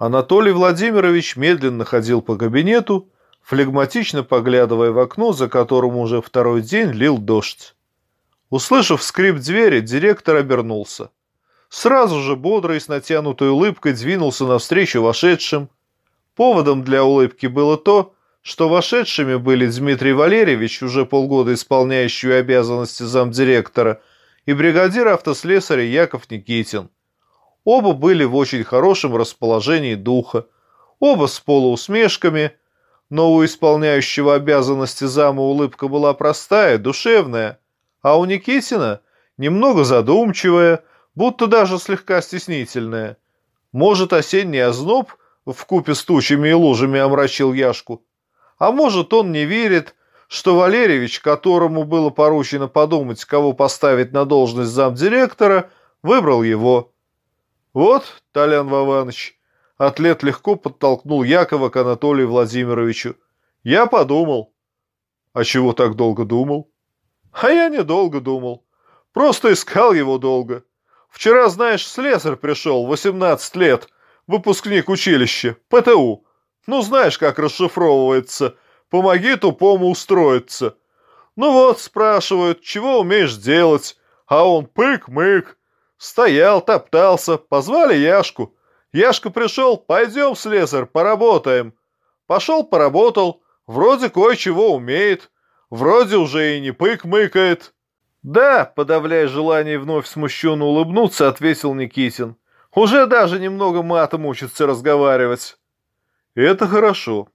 Анатолий Владимирович медленно ходил по кабинету, флегматично поглядывая в окно, за которым уже второй день лил дождь. Услышав скрип двери, директор обернулся. Сразу же бодро и с натянутой улыбкой двинулся навстречу вошедшим. Поводом для улыбки было то, что вошедшими были Дмитрий Валерьевич, уже полгода исполняющий обязанности замдиректора, и бригадир автослесаря Яков Никитин. Оба были в очень хорошем расположении духа, оба с полуусмешками, но у исполняющего обязанности зама улыбка была простая, душевная, а у Никитина немного задумчивая, будто даже слегка стеснительная. Может, осенний озноб в купе с тучами и лужами омрачил Яшку, а может, он не верит, что Валерьевич, которому было поручено подумать, кого поставить на должность замдиректора, выбрал его. «Вот, Толян Вованович», — атлет легко подтолкнул Якова к Анатолию Владимировичу. «Я подумал». «А чего так долго думал?» «А я недолго думал. Просто искал его долго. Вчера, знаешь, слесарь пришел, 18 лет, выпускник училища, ПТУ. Ну, знаешь, как расшифровывается. Помоги тупому устроиться. Ну вот, спрашивают, чего умеешь делать? А он пык-мык. Стоял, топтался, позвали Яшку. Яшка пришел, пойдем, слесарь, поработаем. Пошел, поработал, вроде кое-чего умеет, вроде уже и не пык-мыкает. Да, подавляя желание вновь смущенно улыбнуться, ответил Никитин. Уже даже немного матом учится разговаривать. Это хорошо.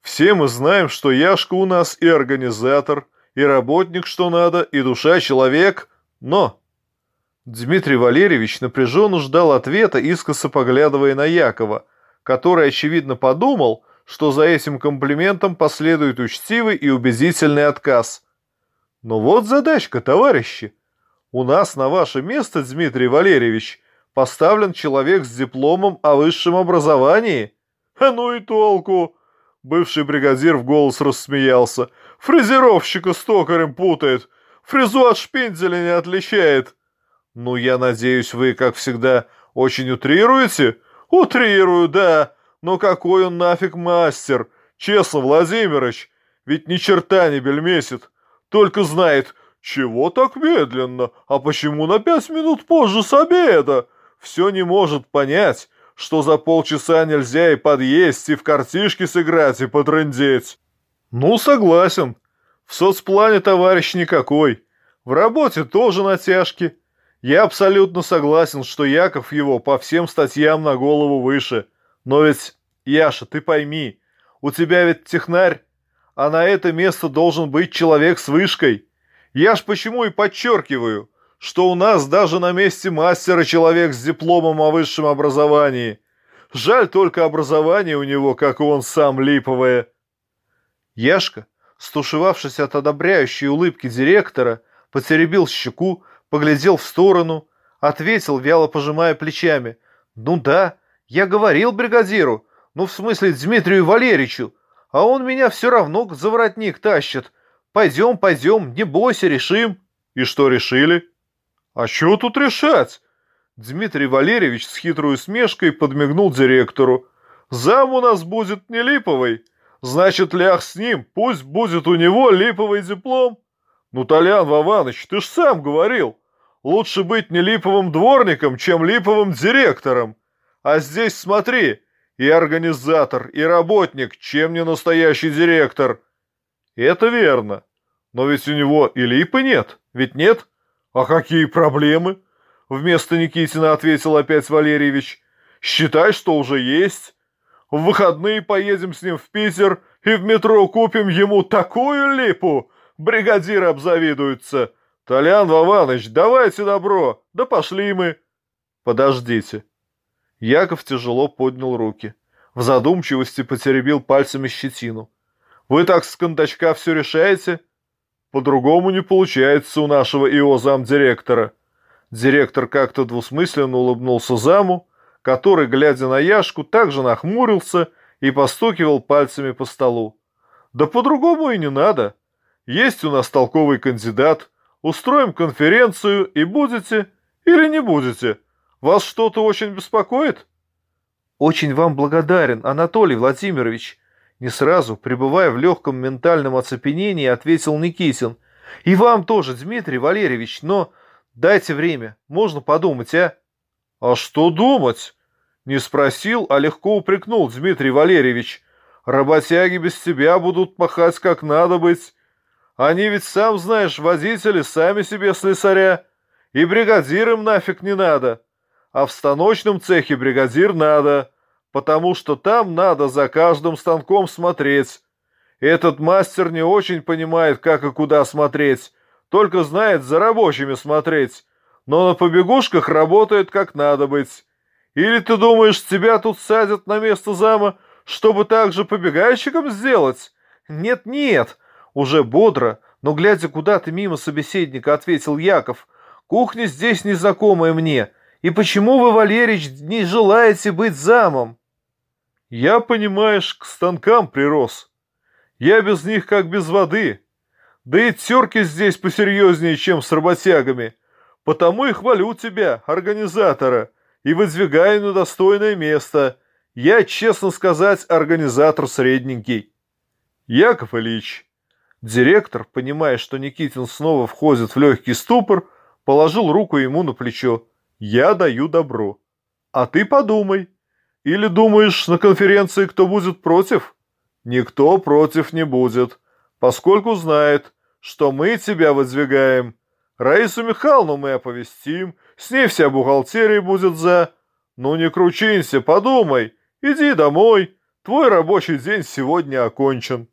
Все мы знаем, что Яшка у нас и организатор, и работник, что надо, и душа человек, но... Дмитрий Валерьевич напряженно ждал ответа, искоса поглядывая на Якова, который, очевидно, подумал, что за этим комплиментом последует учтивый и убедительный отказ. Но вот задачка, товарищи. У нас на ваше место, Дмитрий Валерьевич, поставлен человек с дипломом о высшем образовании. А ну и толку! Бывший бригадир в голос рассмеялся. Фрезеровщика с токарем путает. Фрезу от шпинделя не отличает. «Ну, я надеюсь, вы, как всегда, очень утрируете?» «Утрирую, да. Но какой он нафиг мастер? Честно, Владимирович, ведь ни черта не бельмесит. Только знает, чего так медленно, а почему на пять минут позже с обеда? Все не может понять, что за полчаса нельзя и подъесть, и в картишки сыграть, и потрындеть». «Ну, согласен. В соцплане товарищ никакой. В работе тоже натяжки». Я абсолютно согласен, что Яков его по всем статьям на голову выше. Но ведь, Яша, ты пойми, у тебя ведь технарь, а на это место должен быть человек с вышкой. Я ж почему и подчеркиваю, что у нас даже на месте мастера человек с дипломом о высшем образовании. Жаль только образование у него, как и он сам, липовое. Яшка, стушевавшись от одобряющей улыбки директора, потеребил щеку, поглядел в сторону, ответил, вяло пожимая плечами. «Ну да, я говорил бригадиру, ну в смысле Дмитрию Валерьевичу, а он меня все равно за воротник тащит. Пойдем, пойдем, не бойся, решим». «И что решили?» «А что тут решать?» Дмитрий Валерьевич с хитрой усмешкой подмигнул директору. «Зам у нас будет не липовый. Значит, лях с ним, пусть будет у него липовый диплом». «Ну, Толян Вованыч, ты ж сам говорил, лучше быть не липовым дворником, чем липовым директором. А здесь смотри, и организатор, и работник, чем не настоящий директор». «Это верно. Но ведь у него и липы нет, ведь нет?» «А какие проблемы?» Вместо Никитина ответил опять Валерьевич. «Считай, что уже есть. В выходные поедем с ним в Питер и в метро купим ему такую липу, Бригадиры обзавидуются. Толян Вованыч, давайте добро. Да пошли мы. Подождите. Яков тяжело поднял руки. В задумчивости потеребил пальцами щетину. Вы так с кондачка все решаете? По-другому не получается у нашего ИО замдиректора. Директор как-то двусмысленно улыбнулся заму, который, глядя на Яшку, также нахмурился и постукивал пальцами по столу. Да по-другому и не надо. Есть у нас толковый кандидат. Устроим конференцию и будете или не будете. Вас что-то очень беспокоит? Очень вам благодарен, Анатолий Владимирович. Не сразу, пребывая в легком ментальном оцепенении, ответил Никитин. И вам тоже, Дмитрий Валерьевич, но дайте время, можно подумать, а? А что думать? Не спросил, а легко упрекнул Дмитрий Валерьевич. Работяги без тебя будут пахать как надо быть. Они ведь, сам знаешь, водители сами себе слесаря. И бригадирам нафиг не надо. А в станочном цехе бригадир надо, потому что там надо за каждым станком смотреть. Этот мастер не очень понимает, как и куда смотреть, только знает за рабочими смотреть, но на побегушках работает как надо быть. Или ты думаешь, тебя тут садят на место зама, чтобы так же побегайщиком сделать? Нет-нет, уже бодро, но глядя куда-то мимо собеседника, ответил Яков. Кухня здесь незнакомая мне, и почему вы, Валерич, не желаете быть замом? Я, понимаешь, к станкам прирос. Я без них как без воды. Да и терки здесь посерьезнее, чем с работягами. Потому и хвалю тебя, организатора, и выдвигаю на достойное место. Я, честно сказать, организатор средненький. Яков Ильич. Директор, понимая, что Никитин снова входит в легкий ступор, положил руку ему на плечо. Я даю добро. А ты подумай. Или думаешь, на конференции кто будет против? Никто против не будет, поскольку знает, что мы тебя выдвигаем. Раису Михайловну мы оповестим, с ней вся бухгалтерия будет за... Ну не кручинься, подумай, иди домой, твой рабочий день сегодня окончен.